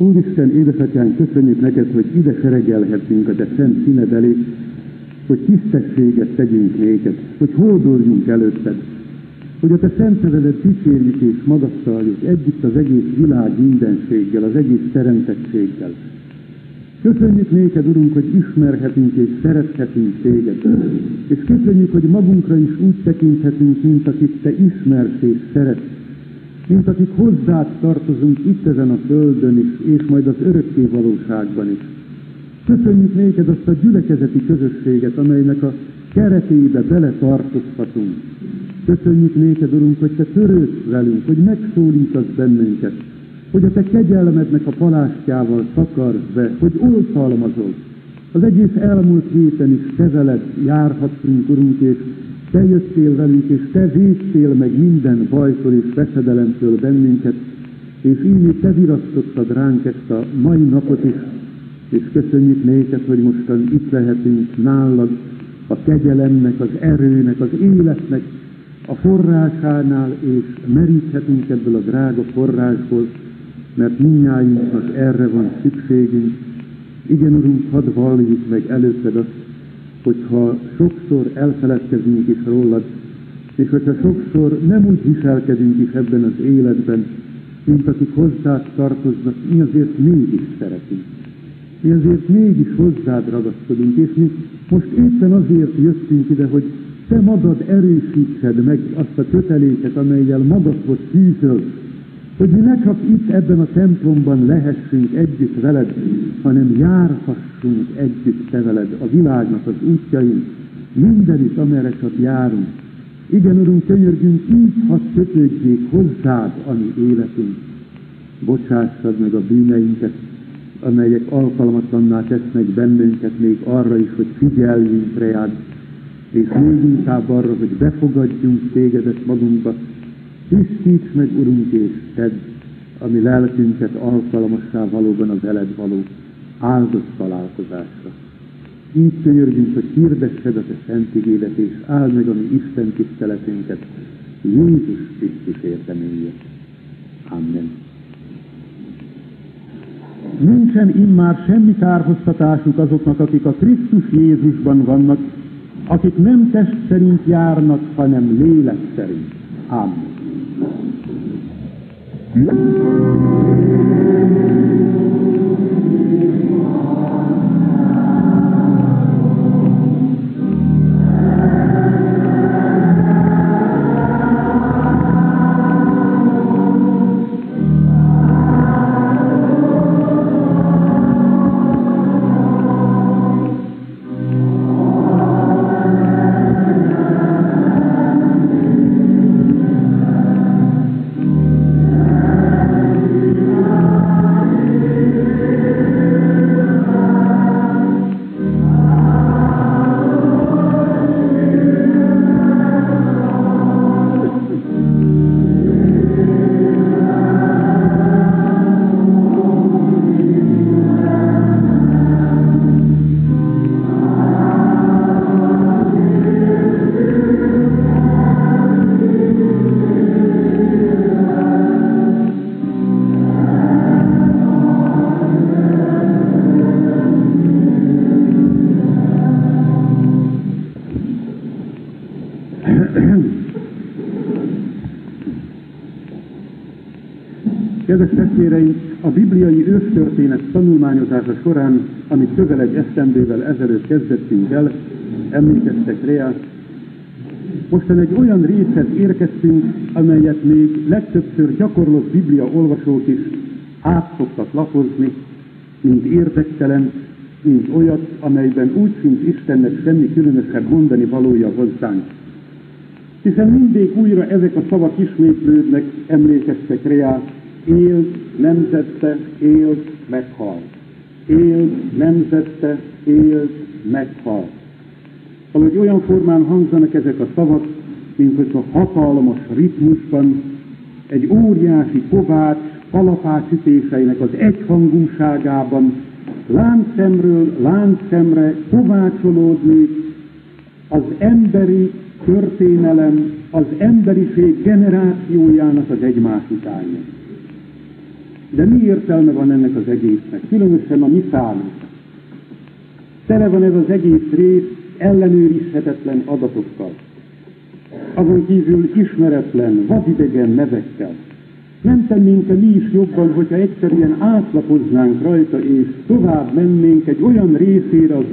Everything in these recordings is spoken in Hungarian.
Úristen, édesatyánk, köszönjük neked, hogy ide seregelhetünk a te szent színed elé, hogy tisztességet tegyünk néked, hogy holdoljunk előtted, hogy a te szent nevedet dicsérjük és magasztaljuk együtt az egész világ mindenséggel, az egész teremtettséggel. Köszönjük néked, Urunk, hogy ismerhetünk és szerethetünk téged. És köszönjük, hogy magunkra is úgy tekinthetünk, mint akit te ismersz és szeretsz. Mint akik hozzád tartozunk itt ezen a földön is, és majd az örökké valóságban is. Köszönjük néked azt a gyülekezeti közösséget, amelynek a keretébe bele tartozhatunk. Köszönjük néked, Urunk, hogy te törődsz velünk, hogy megszólítasz bennünket, hogy a te kegyelmednek a palástjával szakarsz be, hogy oltalmazol. Az egész elmúlt héten is te veled járhattunk, Urunk, és te jöttél velünk, és te védtél meg minden bajtól és veszedelemtől bennünket, és így te virasztottad ránk ezt a mai napot is, és köszönjük néked, hogy mostan itt lehetünk nálad, a kegyelemnek, az erőnek, az életnek a forrásánál, és meríthetünk ebből a drága forrásból, mert minnyájunknak erre van szükségünk. Igen, Urunk, hadd valljuk meg előtted azt, hogyha sokszor elfeledkezünk is rólad, és hogyha sokszor nem úgy viselkedünk is ebben az életben, mint akik hozzád tartoznak, mi azért mégis szeretünk. Mi azért mégis hozzád ragaszkodunk, és mi most éppen azért jöttünk ide, hogy te magad erősítsed meg azt a köteléket, amelyel magadhoz fűzöl, hogy mi ne csak itt ebben a templomban lehessünk együtt veled, hanem járhassunk együtt te veled a világnak az útjain, mindenütt, amerre csak járunk. Igen, Urunk, könyörgünk, így hadd kötődjék hozzád a mi életünk. Bocsássad meg a bűneinket, amelyek alkalmatlanná tesznek bennünket még arra is, hogy figyeljünk reád, és még inkább arra, hogy befogadjunk tégedet magunkba, tisztíts meg, Urunk, és tedd, ami lelkünket alkalmassá valóban a veled való áldott találkozásra. Így könyörgünk, hogy hirdessed a te szent igédet, és áld meg a mi Isten tiszteletünket Jézus Krisztus érteméért. Amen. Nincsen immár semmi kárhoztatásuk azoknak, akik a Krisztus Jézusban vannak, akik nem test szerint járnak, hanem lélek szerint. Amen. Kedves amit közel egy esztendővel ezelőtt kezdettünk el, emlékeztek rá, mostan egy olyan részhez érkeztünk, amelyet még legtöbbször gyakorlott biblia olvasók is át szoktak lapozni, mint érdektelen, mint olyat, amelyben úgy szint Istennek semmi különösebb mondani valója hozzánk. Hiszen mindig újra ezek a szavak ismétlődnek, emlékeztek rá, élt, nemzette, élt, meghalt. Élt, nemzette, élt, meghalt. Valahogy olyan formán hangzanak ezek a szavak, mint hogy a hatalmas ritmusban egy óriási kovács kalapács ütéseinek az egyhangúságában láncszemről láncszemre kovácsolódni az emberi történelem, az emberiség generációjának az egymás utánja. De mi értelme van ennek az egésznek? Különösen a mi számunkra. Tele van ez az egész rész ellenőrizhetetlen adatokkal. Azon kívül ismeretlen, vadidegen nevekkel. Nem tennénk-e mi is jobban, hogyha egyszerűen átlapoznánk rajta, és tovább mennénk egy olyan részére az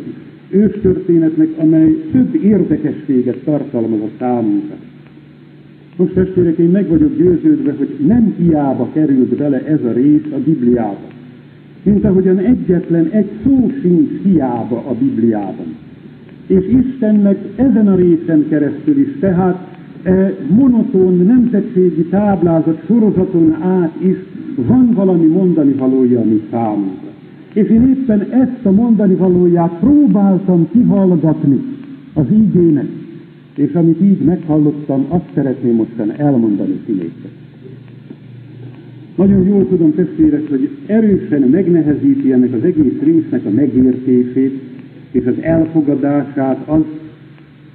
őstörténetnek, amely több érdekességet tartalmaz a számunkra. Most testvérek, én meg vagyok győződve, hogy nem hiába került bele ez a rész a Bibliába. Mint ahogyan egyetlen egy szó sincs hiába a Bibliában. És Istennek ezen a részen keresztül is, tehát e, monoton nemzetségi táblázat sorozaton át is van valami mondani valója a mi számunkra. És én éppen ezt a mondani valóját próbáltam kihallgatni az ígének, és amit így meghallottam, azt szeretném mostan elmondani ti. Nagyon jól tudom, testvérek, hogy erősen megnehezíti ennek az egész résznek a megértését és az elfogadását az,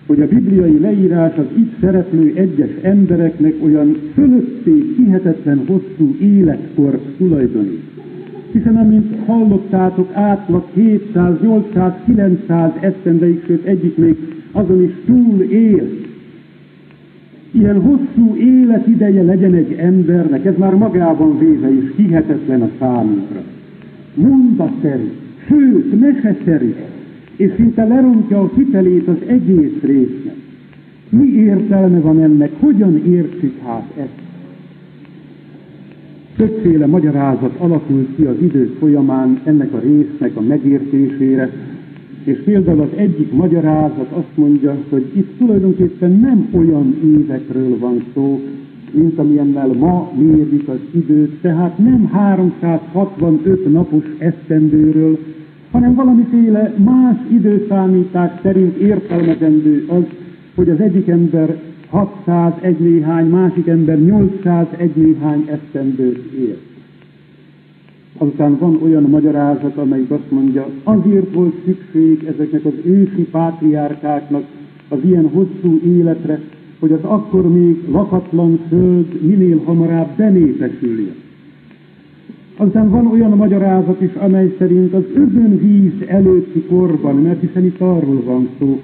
hogy a bibliai leírás az itt szereplő egyes embereknek olyan fölötté hihetetlen hosszú életkort tulajdonít. Hiszen amint hallottátok, átlag 700, 800, 900 esztendeig, sőt egyik még azon is túl él. Ilyen hosszú életideje legyen egy embernek, ez már magában véve is hihetetlen a számunkra. Mondaszerű, sőt, meseszerű, és szinte lerontja a hitelét az egész résznek. Mi értelme van ennek? Hogyan értsük hát ezt? Többféle magyarázat alakult ki az idő folyamán ennek a résznek a megértésére, és például az egyik magyarázat azt mondja, hogy itt tulajdonképpen nem olyan évekről van szó, mint amilyennel ma mérjük az időt, tehát nem 365 napos esztendőről, hanem valamiféle más időszámítás szerint értelmezendő az, hogy az egyik ember 600 egy néhány, másik ember 800 egy néhány esztendőt él. Azután van olyan magyarázat, amelyik azt mondja, azért volt szükség ezeknek az ősi pátriárkáknak az ilyen hosszú életre, hogy az akkor még lakatlan föld minél hamarabb benépesüljön. Aztán van olyan magyarázat is, amely szerint az özönvíz előtti korban, mert hiszen itt arról van szó,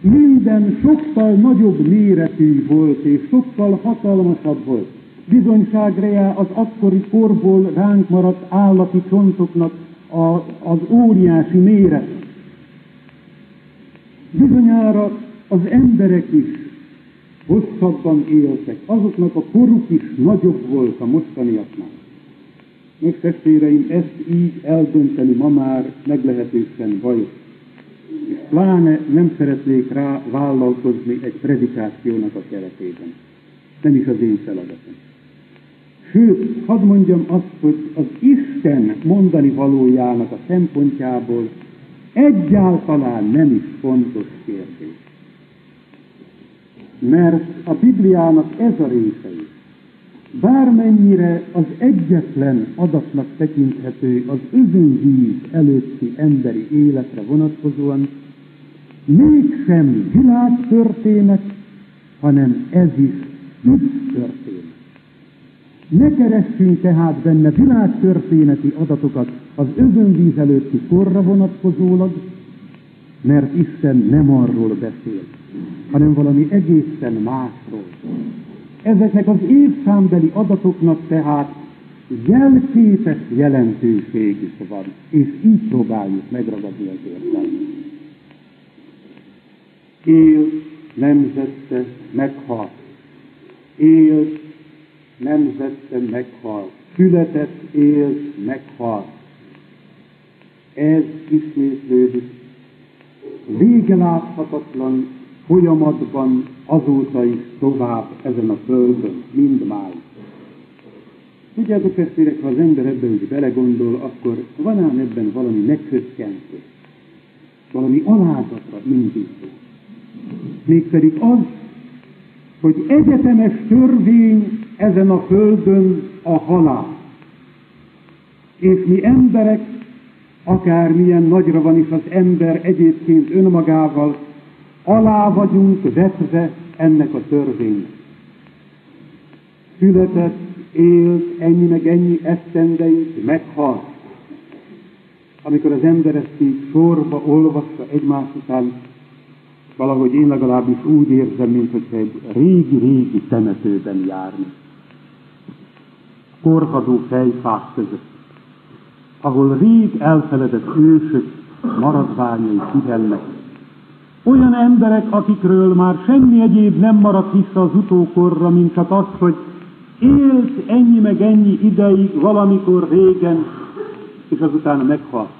minden sokkal nagyobb méretű volt, és sokkal hatalmasabb volt. Bizonyságra az akkori korból ránk maradt állati csontoknak a, az óriási méret. Bizonyára az emberek is hosszabban éltek, azoknak a koruk is nagyobb volt a mostaniaknál. Most testvéreim, ezt így eldönteni ma már meglehetősen bajos. És pláne nem szeretnék rá vállalkozni egy predikációnak a keretében. Nem is az én feladatom. Sőt, hadd mondjam azt, hogy az Isten mondani valójának a szempontjából egyáltalán nem is fontos kérdés. Mert a Bibliának ez a része is bármennyire az egyetlen adatnak tekinthető az özönvíz előtti emberi életre vonatkozóan, mégsem világtörténet, hanem ez is történet. Ne keressünk tehát benne világtörténeti adatokat az özönvíz előtti korra vonatkozólag, mert Isten nem arról beszél, hanem valami egészen másról. Ezeknek az évszámbeli adatoknak tehát jelképes jelentőségük van, és így próbáljuk megragadni az értelmet. Él nemzette meghal. Él nemzette meghal. Született, élt, meghal. Ez ismétlődik. Vége láthatatlan folyamatban azóta is tovább ezen a földön, mindmáig. Tudjátok, testvérek, ha az ember ebben úgy belegondol, akkor van ám ebben valami meghökkentő, valami alázatra indító. Mégpedig az, hogy egyetemes törvény ezen a földön a halál. És mi emberek, akármilyen nagyra van is az ember egyébként önmagával, alá vagyunk vetve ennek a törvénynek. Született, élt ennyi meg ennyi esztendeig, meghalt. Amikor az ember ezt így sorba olvassa egymás után, valahogy én legalábbis úgy érzem, mint hogy egy régi-régi temetőben járni. Korhadó fejfák között, ahol rég elfeledett ősök maradványai kihelnek. Olyan emberek, akikről már semmi egyéb nem maradt vissza az utókorra, mint csak az, hogy élt ennyi meg ennyi ideig, valamikor régen, és azután meghalt.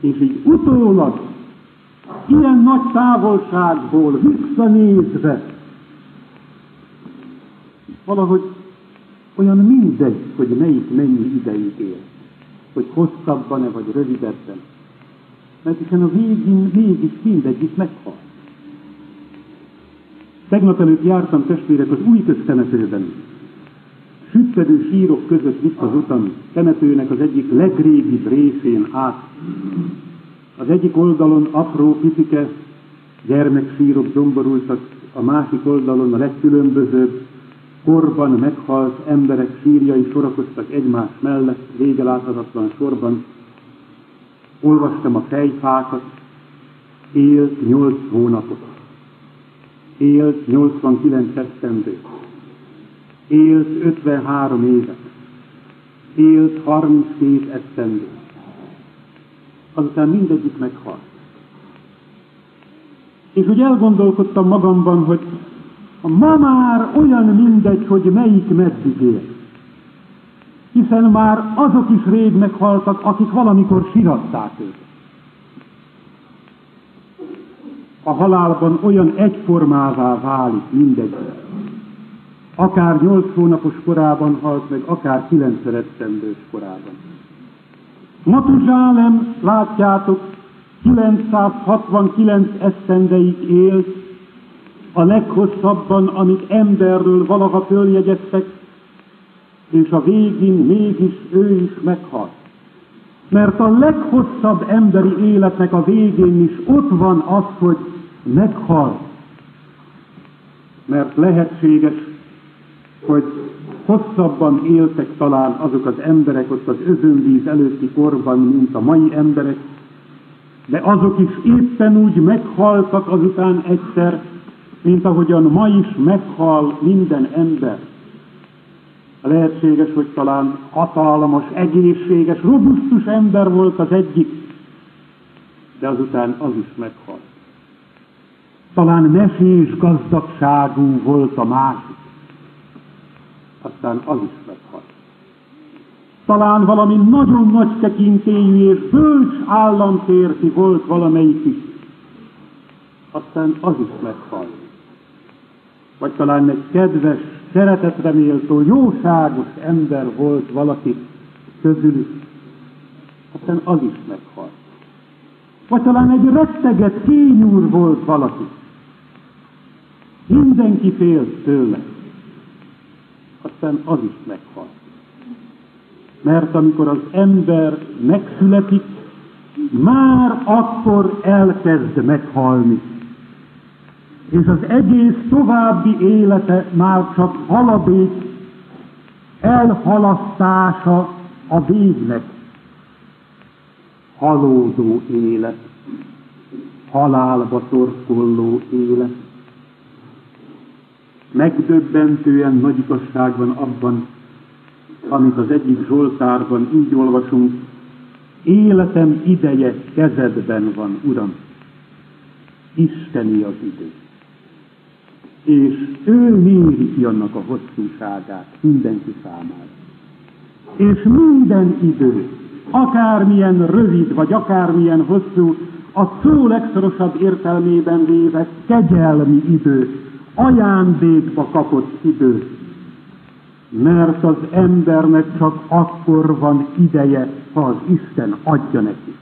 És így utólag, ilyen nagy távolságból visszanézve, valahogy olyan mindegy, hogy melyik mennyi ideig él, hogy hosszabban-e vagy rövidebben. Mert hiszen a végén mégis mindegyik meghal. Tegnap előtt jártam testvérek az új köztemetőben. Süppedő sírok között vitt az utam, temetőnek az egyik legrégibb részén át. Az egyik oldalon apró, picike gyermeksírok domborultak, a másik oldalon a legkülönbözőbb, korban meghalt emberek sírjai sorakoztak egymás mellett, vége láthatatlan sorban. Olvastam a fejfákat, élt nyolc hónapot élt 89 esztendő, élt 53 évet, élt 32 esztendő. Azután mindegyik meghalt. És úgy elgondolkodtam magamban, hogy ma már olyan mindegy, hogy melyik meddig él. Hiszen már azok is rég meghaltak, akik valamikor siratták őket. a halálban olyan egyformává válik mindegy. Akár nyolc hónapos korában halt meg, akár kilenc esztendős korában. Matuzsálem, látjátok, 969 esztendeig élt, a leghosszabban, amit emberről valaha följegyeztek, és a végén mégis ő is meghalt. Mert a leghosszabb emberi életnek a végén is ott van az, hogy meghal. Mert lehetséges, hogy hosszabban éltek talán azok az emberek ott az özönvíz előtti korban, mint a mai emberek, de azok is éppen úgy meghaltak azután egyszer, mint ahogyan ma is meghal minden ember. Lehetséges, hogy talán hatalmas, egészséges, robusztus ember volt az egyik, de azután az is meghalt. Talán mesés gazdagságú volt a másik, aztán az is meghalt. Talán valami nagyon nagy tekintélyű és bölcs államférfi volt valamelyik is, aztán az is meghalt. Vagy talán egy kedves, szeretetre méltó, jóságos ember volt valaki közülük, aztán az is meghalt. Vagy talán egy retteget kényúr volt valaki, Mindenki fél tőle. Aztán az is meghal. Mert amikor az ember megszületik, már akkor elkezd meghalni. És az egész további élete már csak haladék elhalasztása a végnek. Halódó élet, halálba torkolló élet megdöbbentően nagy igazság van abban, amit az egyik Zsoltárban így olvasunk, életem ideje kezedben van, Uram. Isteni az idő. És ő méri ki annak a hosszúságát mindenki számára. És minden idő, akármilyen rövid, vagy akármilyen hosszú, a szó legszorosabb értelmében véve kegyelmi idő, ajándékba kapott idő, mert az embernek csak akkor van ideje, ha az Isten adja neki.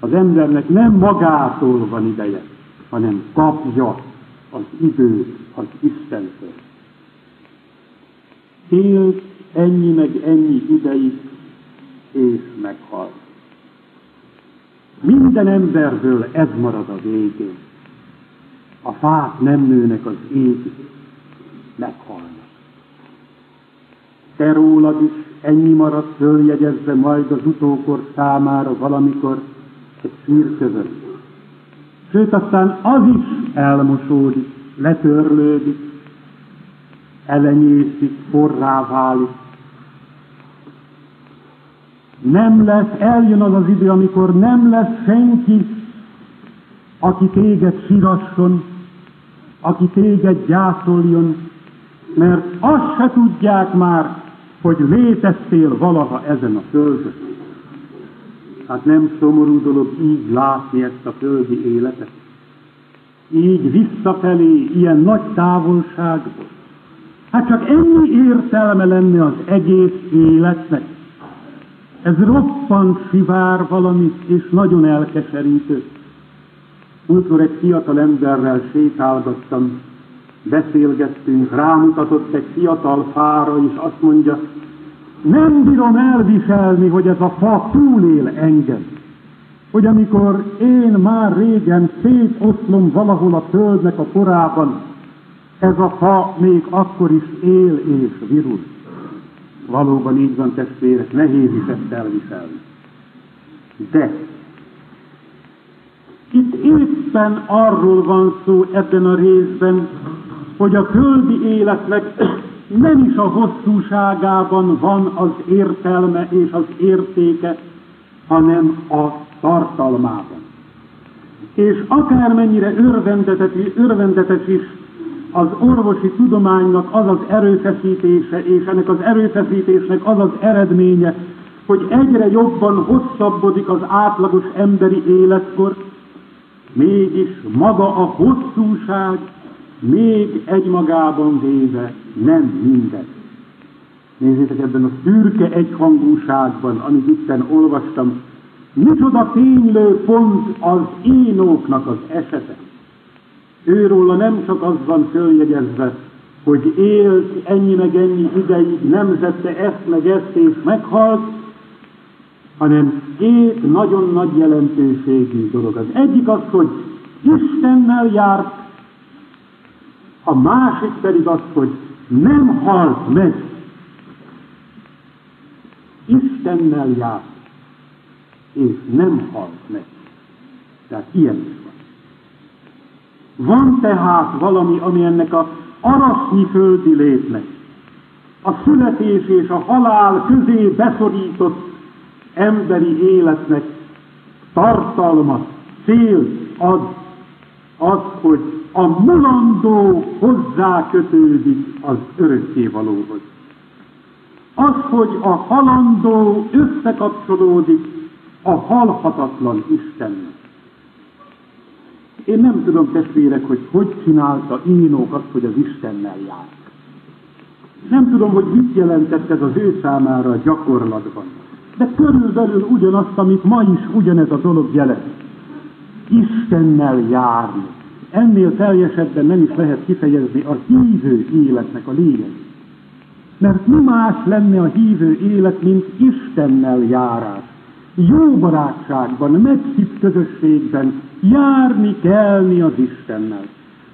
Az embernek nem magától van ideje, hanem kapja az időt az Istentől. Élt ennyi meg ennyi ideig, és meghalt. Minden emberből ez marad a végén a fák nem nőnek az ég, meghalnak. te rólad is ennyi maradt följegyezve majd az utókor számára valamikor egy szírközön. Sőt, aztán az is elmosódik, letörlődik, elenyészik, forrá válik. Nem lesz, eljön az az idő, amikor nem lesz senki, aki téged sirasson, aki téged gyászoljon, mert azt se tudják már, hogy léteztél valaha ezen a földön. Hát nem szomorú dolog így látni ezt a földi életet. Így visszafelé, ilyen nagy távolságból. Hát csak ennyi értelme lenne az egész életnek. Ez roppant szivár valami, és nagyon elkeserítő. Múltkor egy fiatal emberrel sétálgattam, beszélgettünk, rámutatott egy fiatal fára, és azt mondja, nem bírom elviselni, hogy ez a fa túlél engem. Hogy amikor én már régen szétoszlom valahol a földnek a korában, ez a fa még akkor is él és virul. Valóban így van, testvérek, nehéz is ezt elviselni. De itt éppen arról van szó ebben a részben, hogy a földi életnek nem is a hosszúságában van az értelme és az értéke, hanem a tartalmában. És akármennyire örvendetes, örvendetes is az orvosi tudománynak az az erőfeszítése, és ennek az erőfeszítésnek az az eredménye, hogy egyre jobban hosszabbodik az átlagos emberi életkor, mégis maga a hosszúság még egymagában véve nem minden. Nézzétek ebben a szürke egyhangúságban, amit itten olvastam, micsoda ténylő pont az énóknak az esete. Őróla nem csak az van följegyezve, hogy élt ennyi meg ennyi ideig, nemzette ezt meg ezt és meghalt, hanem két nagyon nagy jelentőségű dolog. Az egyik az, hogy Istennel járt, a másik pedig az, hogy nem halt meg. Istennel járt, és nem halt meg. Tehát ilyen is van. Van tehát valami, ami ennek a arasznyi földi létnek, a születés és a halál közé beszorított emberi életnek tartalma, cél ad, az, hogy a mulandó hozzá kötődik az örökkévalóhoz. Az, hogy a halandó összekapcsolódik a halhatatlan Istennek. Én nem tudom, testvérek, hogy hogy csinálta Énók azt, hogy az Istennel járt. Nem tudom, hogy mit jelentett ez az ő számára a gyakorlatban. De körülbelül ugyanazt, amit ma is ugyanez a dolog jelent. Istennel járni. Ennél teljesebben nem is lehet kifejezni a hívő életnek a lényeg. Mert mi más lenne a hívő élet, mint Istennel járás. Jó barátságban, meghitt közösségben járni, kelni az Istennel.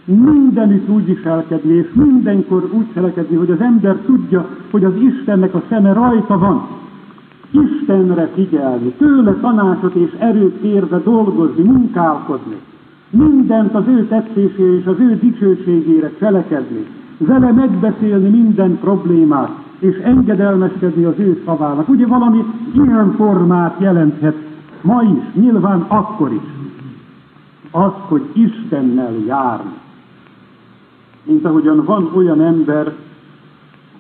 Mindenütt úgy viselkedni, és mindenkor úgy cselekedni, hogy az ember tudja, hogy az Istennek a szeme rajta van Istenre figyelni, tőle tanácsot és erőt kérve dolgozni, munkálkodni, mindent az ő tetszésére és az ő dicsőségére cselekedni, vele megbeszélni minden problémát, és engedelmeskedni az ő szavának. Ugye valami ilyen formát jelenthet ma is, nyilván akkor is. Az, hogy Istennel járni. Mint ahogyan van olyan ember,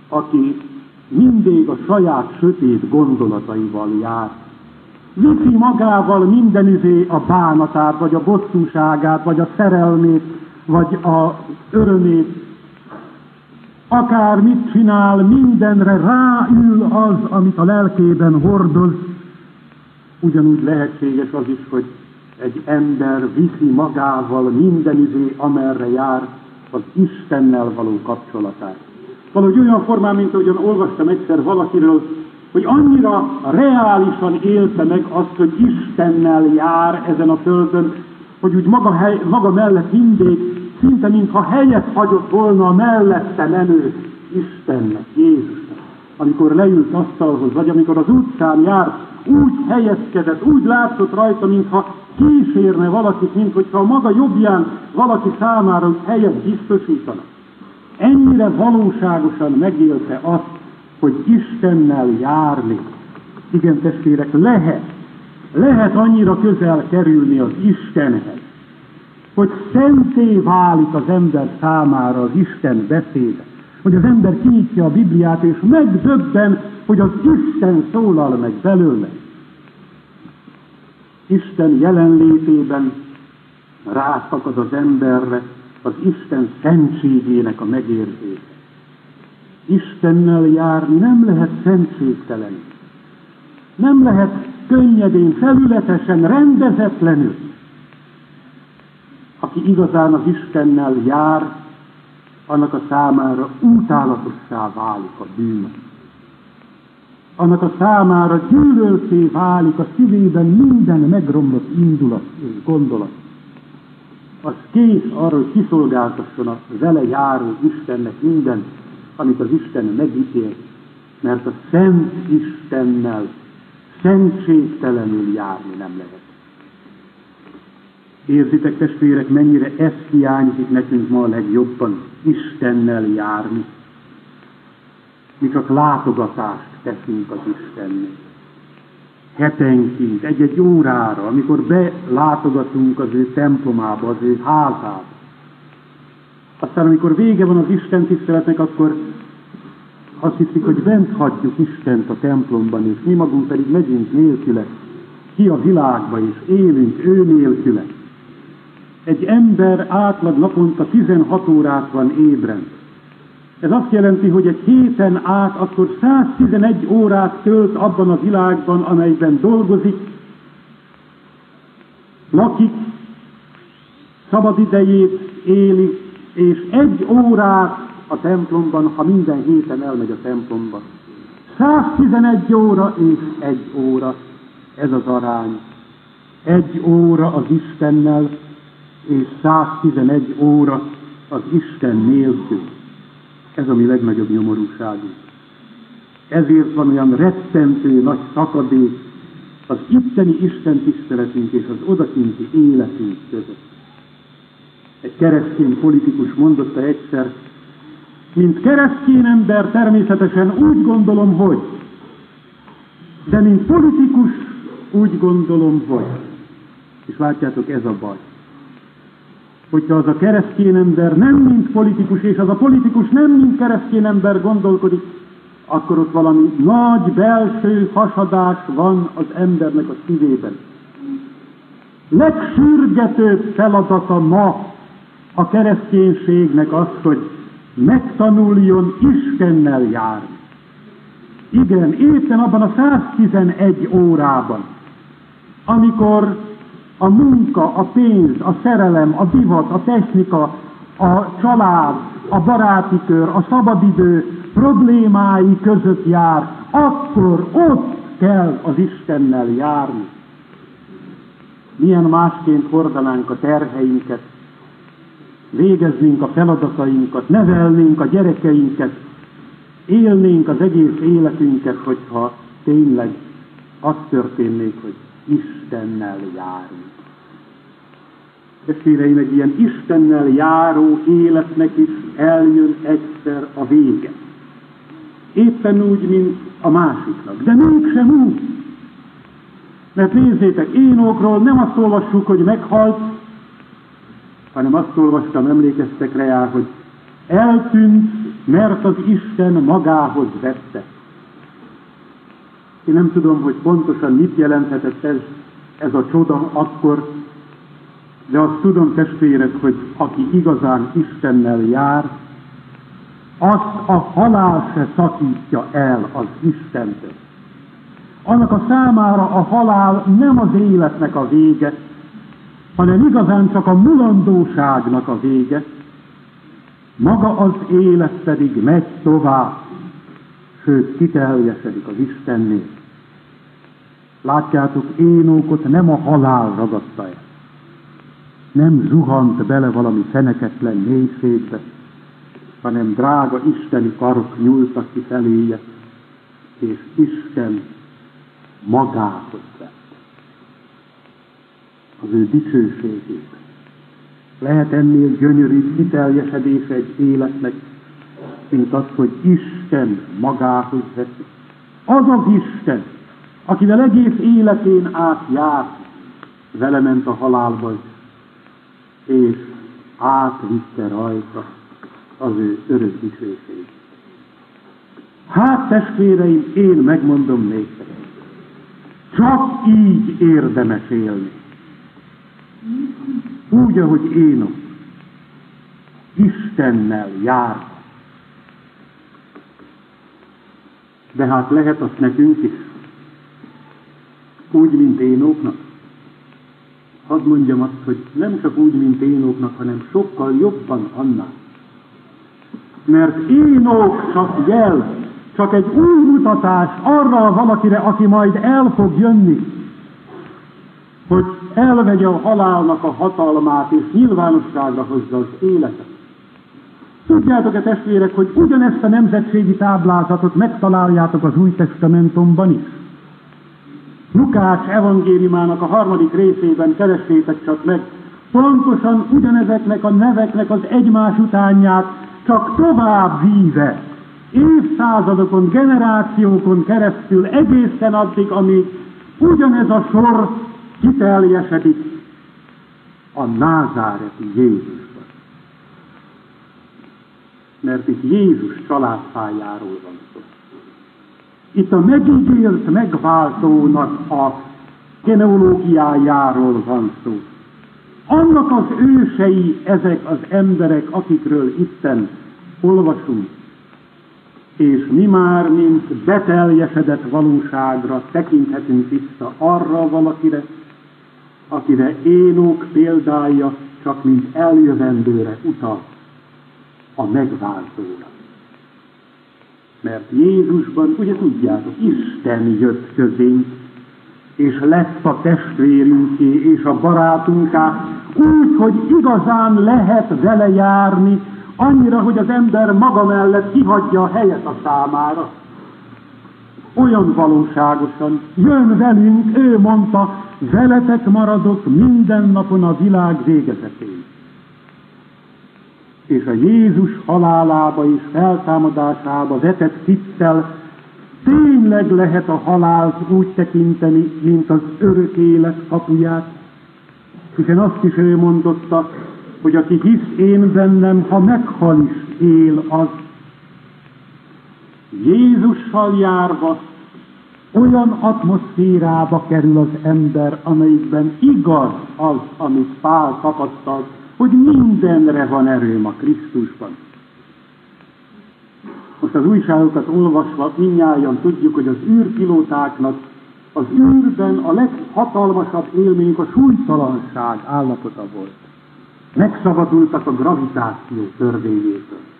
aki mindig a saját sötét gondolataival jár. Viszi magával minden izé a bánatát, vagy a bosszúságát, vagy a szerelmét, vagy a örömét. Akár mit csinál, mindenre ráül az, amit a lelkében hordoz. Ugyanúgy lehetséges az is, hogy egy ember viszi magával minden izé, amerre jár, az Istennel való kapcsolatát valahogy olyan formán, mint ahogyan olvastam egyszer valakiről, hogy annyira reálisan élte meg azt, hogy Istennel jár ezen a földön, hogy úgy maga, hely, maga mellett mindig, szinte mintha helyet hagyott volna a mellette menő Istennek, Jézusnak. amikor leült asztalhoz, vagy amikor az utcán jár, úgy helyezkedett, úgy látszott rajta, mintha kísérne valakit, mint hogyha a maga jobbján valaki számára helyet biztosítana. Ennyire valóságosan megélte azt, hogy Istennel járni. Igen, testvérek, lehet, lehet annyira közel kerülni az Istenhez, hogy szenté válik az ember számára az Isten beszéde, hogy az ember kinyitja a Bibliát, és megzöbben, hogy az Isten szólal meg belőle. Isten jelenlétében rászakad az emberre az Isten szentségének a megérzése. Istennel járni nem lehet szentségtelen. Nem lehet könnyedén, felületesen, rendezetlenül. Aki igazán az Istennel jár, annak a számára utálatossá válik a bűn. Annak a számára gyűlölté válik a szívében minden megromlott indulat és gondolat. Az kész arra, hogy kiszolgáltasson a vele járó Istennek minden, amit az Isten megítél, mert a Szent Istennel szentségtelenül járni nem lehet. Érzitek testvérek, mennyire ez hiányzik nekünk ma a legjobban, Istennel járni. Mi csak látogatást teszünk az Istennek. Hetenként, egy-egy órára, amikor belátogatunk az ő templomába, az ő házába. Aztán, amikor vége van az Isten tiszteletnek, akkor azt hiszik, hogy bent hagyjuk Istent a templomban, és mi magunk pedig megyünk nélküle ki a világba, és élünk ő nélküle. Egy ember átlag naponta 16 órát van ébren. Ez azt jelenti, hogy egy héten át akkor 111 órát tölt abban a világban, amelyben dolgozik, lakik, szabadidejét éli, és egy órát a templomban, ha minden héten elmegy a templomba. 111 óra és egy óra, ez az arány. Egy óra az Istennel, és 111 óra az Isten nélkül. Ez a mi legnagyobb nyomorúságunk. Ezért van olyan rettentő nagy szakadék az itteni Isten tiszteletünk és az odakinti életünk között. Egy keresztény politikus mondotta egyszer, mint keresztény ember természetesen úgy gondolom, hogy, de mint politikus úgy gondolom, hogy. És látjátok, ez a baj. Hogyha az a keresztény ember nem mint politikus, és az a politikus nem mint keresztény ember gondolkodik, akkor ott valami nagy belső hasadás van az embernek a szívében. Legsürgetőbb feladata ma a kereszténységnek az, hogy megtanuljon Istennel járni. Igen, éppen abban a 111 órában, amikor a munka, a pénz, a szerelem, a divat, a technika, a család, a baráti kör, a szabadidő problémái között jár, akkor ott kell az Istennel járni. Milyen másként hordanánk a terheinket, végeznénk a feladatainkat, nevelnénk a gyerekeinket, élnénk az egész életünket, hogyha tényleg az történnék, hogy Istennel járunk. Testvéreim, egy ilyen Istennel járó életnek is eljön egyszer a vége. Éppen úgy, mint a másiknak. De mégsem úgy. Mert nézzétek, Énokról nem azt olvassuk, hogy meghalt, hanem azt olvastam, emlékeztek rá, hogy eltűnt, mert az Isten magához vette. Én nem tudom, hogy pontosan mit jelenthetett ez, ez a csoda akkor, de azt tudom, testvérek, hogy aki igazán Istennel jár, azt a halál se szakítja el az Istentől. Annak a számára a halál nem az életnek a vége, hanem igazán csak a mulandóságnak a vége, maga az élet pedig megy tovább, sőt kiteljesedik az Istennél. Látjátok, Énókot nem a halál ragadta el. Nem zuhant bele valami feneketlen mélységbe, hanem drága isteni karok nyúltak ki feléje, és Isten magához vett. Az ő dicsőségében. Lehet ennél gyönyörűbb kiteljesedése egy életnek, mint az, hogy Isten magához veszi. Az az Isten, akivel egész életén át járt, vele ment a halálba, és átvitte rajta az ő örök dicsőség. Hát testvéreim, én megmondom néktek, csak így érdemes élni. Úgy, ahogy én ott, Istennel jár. De hát lehet azt nekünk is, úgy, mint Énóknak. Hadd mondjam azt, hogy nem csak úgy, mint Énóknak, hanem sokkal jobban annál. Mert Énók csak jel, csak egy új mutatás arra valakire, aki majd el fog jönni, hogy elvegye a halálnak a hatalmát, és nyilvánosságra hozza az életet. Tudjátok-e testvérek, hogy ugyanezt a nemzetségi táblázatot megtaláljátok az Új Testamentumban is? Lukács evangéliumának a harmadik részében keressétek csak meg, pontosan ugyanezeknek a neveknek az egymás utánját, csak tovább víve, évszázadokon, generációkon keresztül, egészen addig, amíg ugyanez a sor kiteljesedik a názáreti Jézusban. Mert itt Jézus családfájáról van szó. Itt a megígért megváltónak a genealógiájáról van szó. Annak az ősei ezek az emberek, akikről itten olvasunk. És mi már, mint beteljesedett valóságra tekinthetünk vissza arra valakire, akire Énok példája csak mint eljövendőre utal a megváltóra. Mert Jézusban, ugye tudjátok, Isten jött közénk, és lett a testvérünké és a barátunká, úgy, hogy igazán lehet vele járni, annyira, hogy az ember maga mellett kihagyja a helyet a számára. Olyan valóságosan jön velünk, ő mondta, veletek maradok minden napon a világ végezetén és a Jézus halálába és feltámadásába vetett hittel tényleg lehet a halált úgy tekinteni, mint az örök élet kapuját, hiszen azt is ő mondotta, hogy aki hisz én bennem, ha meghal is, él az. Jézussal járva olyan atmoszférába kerül az ember, amelyikben igaz az, amit Pál tapasztalt, hogy mindenre van erőm a Krisztusban. Most az újságokat olvasva minnyáján tudjuk, hogy az űrpilótáknak az űrben a leghatalmasabb élményük a súlytalanság állapota volt. Megszabadultak a gravitáció törvényétől.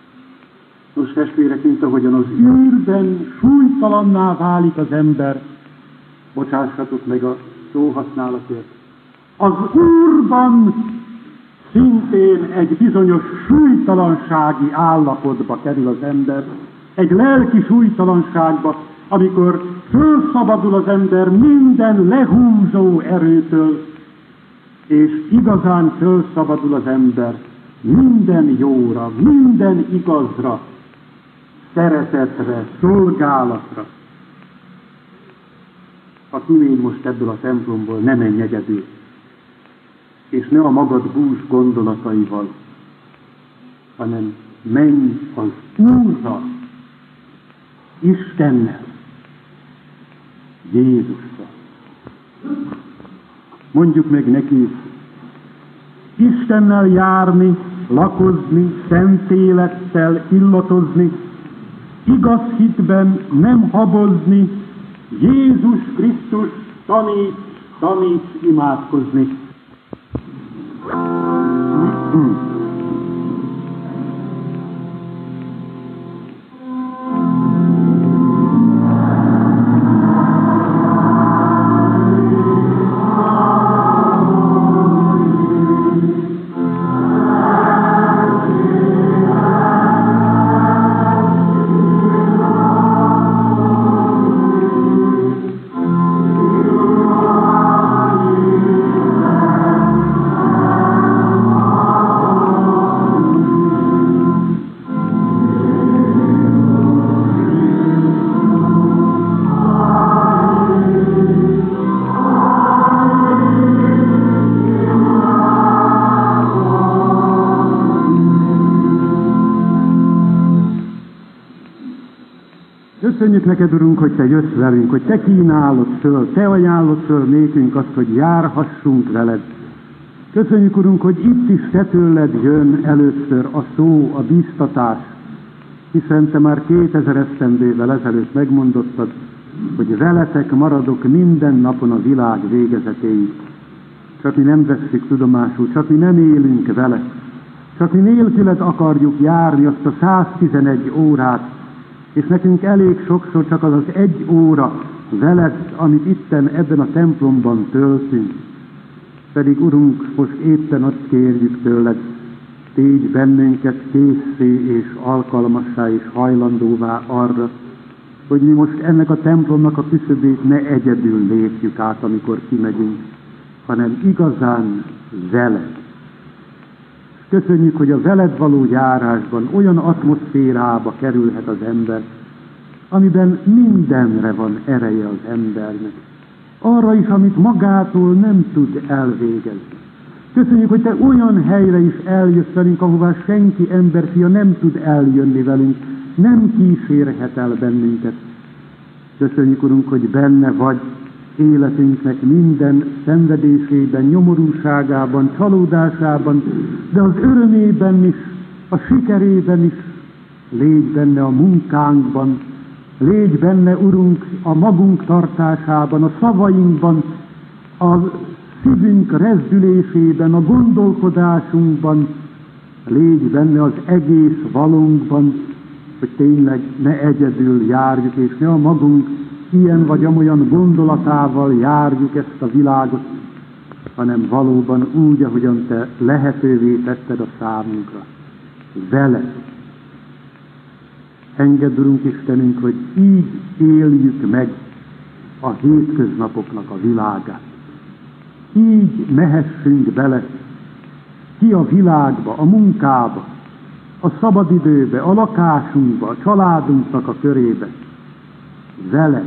Most testvérek, mint ahogyan az űrben súlytalanná válik az ember, bocsássatok meg a szóhasználatért, az Úrban szintén egy bizonyos súlytalansági állapotba kerül az ember, egy lelki súlytalanságba, amikor fölszabadul az ember minden lehúzó erőtől, és igazán fölszabadul az ember minden jóra, minden igazra, szeretetre, szolgálatra. Ha kimény most ebből a templomból, ne menj egyedül és ne a magad bús gondolataival, hanem menj az Úrral, Istennel, Jézussal. Mondjuk meg neki, Istennel járni, lakozni, szent élettel illatozni, igaz hitben nem habozni, Jézus Krisztus tanít, tanít imádkozni. Köszönjük neked, Urunk, hogy Te jössz velünk, hogy Te kínálod föl, Te ajánlod föl nékünk azt, hogy járhassunk veled. Köszönjük, Urunk, hogy itt is Te tőled jön először a szó, a bíztatás, hiszen Te már 2000 esztendével ezelőtt megmondottad, hogy veletek maradok minden napon a világ végezetéig. Csak mi nem vesszük tudomásul, csak mi nem élünk vele, csak mi nélküled akarjuk járni azt a 111 órát, és nekünk elég sokszor csak az az egy óra veled, amit itten ebben a templomban töltünk. Pedig, Urunk, most éppen azt kérjük tőled, tégy bennünket készé és alkalmassá és hajlandóvá arra, hogy mi most ennek a templomnak a küszöbét ne egyedül lépjük át, amikor kimegyünk, hanem igazán veled. Köszönjük, hogy a veled való járásban olyan atmoszférába kerülhet az ember, amiben mindenre van ereje az embernek. Arra is, amit magától nem tud elvégezni. Köszönjük, hogy Te olyan helyre is eljössz velünk, ahová senki emberfia nem tud eljönni velünk, nem kísérhet el bennünket. Köszönjük, Urunk, hogy benne vagy életünknek minden szenvedésében, nyomorúságában, csalódásában, de az örömében is, a sikerében is, légy benne a munkánkban, légy benne, Urunk, a magunk tartásában, a szavainkban, a szívünk rezdülésében, a gondolkodásunkban, légy benne az egész valónkban, hogy tényleg ne egyedül járjuk, és ne a magunk ilyen vagy amolyan gondolatával járjuk ezt a világot, hanem valóban úgy, ahogyan Te lehetővé tetted a számunkra. Vele. Engedd, Urunk Istenünk, hogy így éljük meg a hétköznapoknak a világát. Így mehessünk bele ki a világba, a munkába, a szabadidőbe, a lakásunkba, a családunknak a körébe. Vele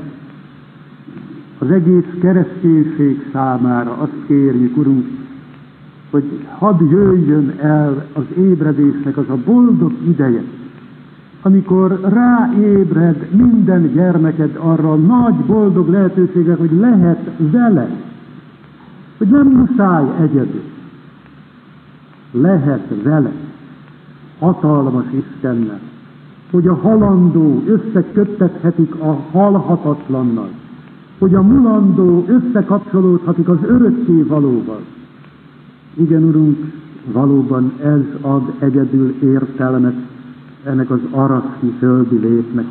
az egész kereszténység számára azt kérjük, Urunk, hogy hadd jöjjön el az ébredésnek az a boldog ideje, amikor ráébred minden gyermeked arra a nagy boldog lehetőségre, hogy lehet vele, hogy nem muszáj egyedül, lehet vele, hatalmas Istennel, hogy a halandó összeköttethetik a halhatatlannal, hogy a mulandó összekapcsolódhatik az örökké valóval. Igen, Urunk, valóban ez ad egyedül értelmet ennek az araszi földi létnek,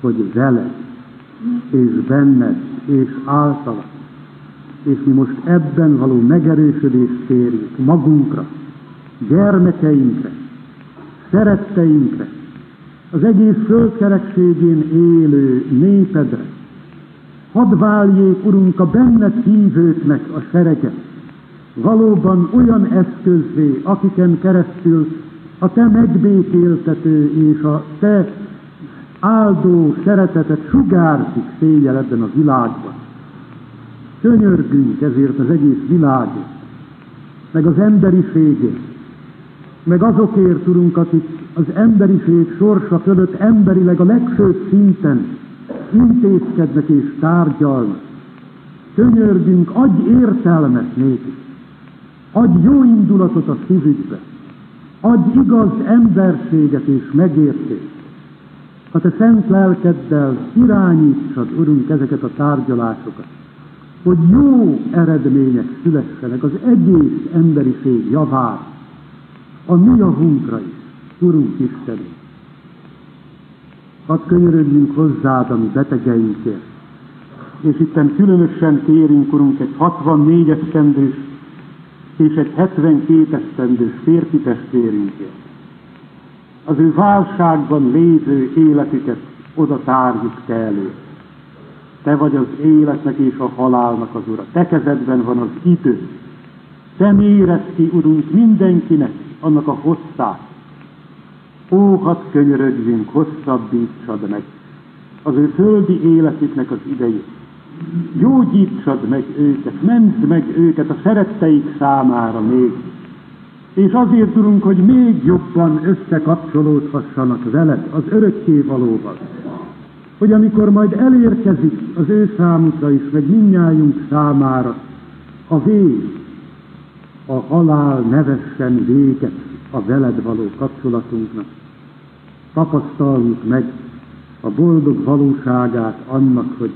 hogy vele, és benned, és általa, és mi most ebben való megerősödést kérjük magunkra, gyermekeinkre, szeretteinkre, az egész földkerekségén élő népedre, Hadd váljék, Urunk, a benned hívőknek a serege, valóban olyan eszközzé, akiken keresztül a Te megbékéltető és a Te áldó szeretetet sugárzik széjjel ebben a világban. Könyörgünk ezért az egész világért, meg az emberiségért, meg azokért, Urunk, akik az emberiség sorsa fölött emberileg a legfőbb szinten intézkednek és tárgyalnak. Könyörgünk, adj értelmet nékik, adj jó indulatot a szívükbe, adj igaz emberséget és megértést. Ha te szent lelkeddel irányítsad, Urunk, ezeket a tárgyalásokat, hogy jó eredmények szülessenek az egész emberiség javára, a mi javunkra is, Urunk Istenünk. Hadd könyörögjünk hozzád a mi betegeinkért. És itten különösen kérünk, Urunk, egy 64 esztendős és egy 72 esztendős férfi testvérünkért. Az ő válságban lévő életüket oda tárjuk Te elő. Te vagy az életnek és a halálnak az Ura. Te kezedben van az idő. Te méred ki, Urunk, mindenkinek annak a hosszát, Ó, hadd könyörögjünk, hosszabbítsad meg az ő földi életüknek az idejét. Gyógyítsad meg őket, mentsd meg őket a szeretteik számára még. És azért tudunk, hogy még jobban összekapcsolódhassanak veled, az örökké valóval. hogy amikor majd elérkezik az ő számukra is, meg mindnyájunk számára a vég, a halál nevessen véget a veled való kapcsolatunknak, tapasztaljuk meg a boldog valóságát annak, hogy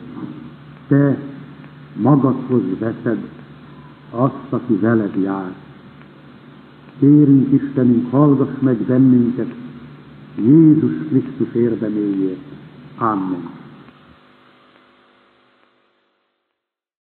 te magadhoz veszed azt, aki veled jár. Kérünk Istenünk, hallgass meg bennünket Jézus Krisztus érdeméért. Amen.